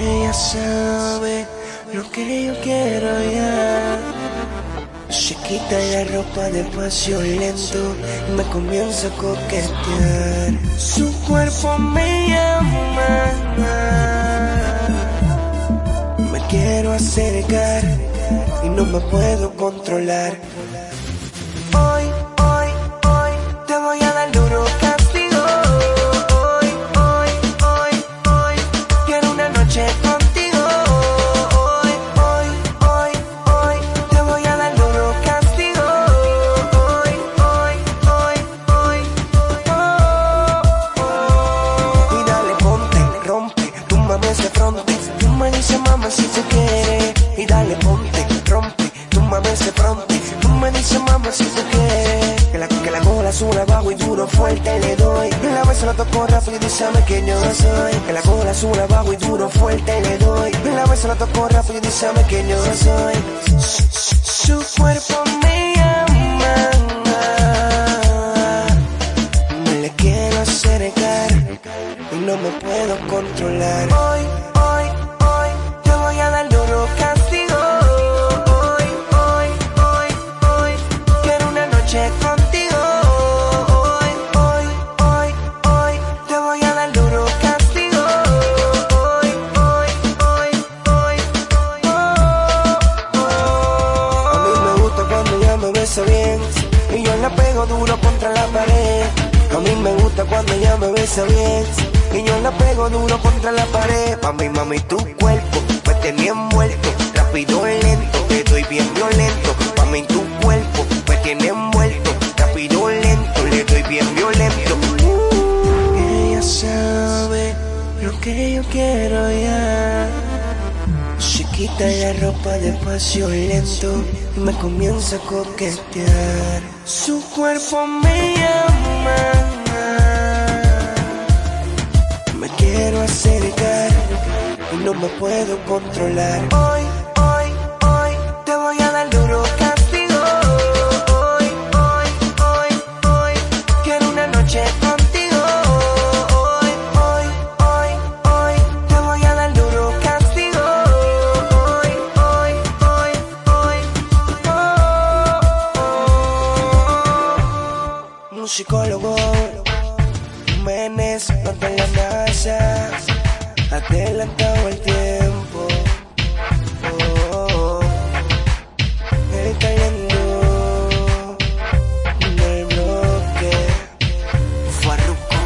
Ella sabe lo que yo quiero ya. Se quita la ropa despacio lento y me comienza a coquetear. Su cuerpo me llama. Me quiero acercar y no me puedo controlar. Rompe, tú mames de fronte. Tú me dices, mamá, si tú quieres. Y dale, ponte, rompe, tú mames de fronte. Tú me dices, mamá, si tú quieres. Que la, que la cola sube abajo y duro fuerte le doy. Y la vez la toco rápido y dice que yo soy. Que la cola sube abajo y duro fuerte le doy. Y la vez la toco rápido y dice que yo soy. No me puedo controlar. Hoy, hoy, hoy te voy a dar duro castigo. Hoy, hoy, hoy, hoy quiero una noche contigo. Hoy, hoy, hoy, hoy te voy a dar duro castigo. Hoy, hoy, hoy, hoy, oh, oh. A mí me gusta cuando ella me besa bien y yo la pego duro contra la pared. A mí me gusta cuando ella me besa bien y yo la pego duro contra la pared. Mami, mami, tu cuerpo me tenía envuelto, rápido lento, te doy bien violento. Mami, tu cuerpo me tiene envuelto, rápido lento, le doy bien violento. Ella sabe lo que yo quiero ya. Se quita la ropa despacio lento y me comienza a coquetear. Su cuerpo me llama. No puedo controlar. Hoy, hoy, hoy te voy a dar duro castigo. Hoy, hoy, hoy, hoy quiero una noche contigo. Hoy, hoy, hoy, hoy te voy a dar duro castigo. Hoy, hoy, hoy, hoy, oh, oh. Un psicólogo, Menes, no te la NASA, adelantado el tiempo. Oh, oh, oh. Él cayendo en el bloque. Farruko,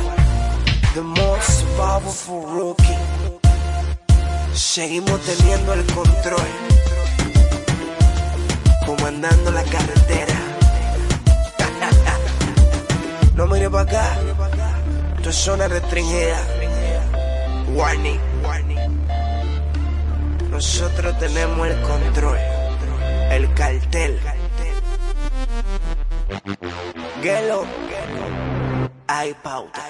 the most powerful rookie. Seguimos teniendo el control, comandando la carretera. No mire para acá, es zona restringida. Warning. Nosotros tenemos el control, el cartel. Gelo, hay pauta.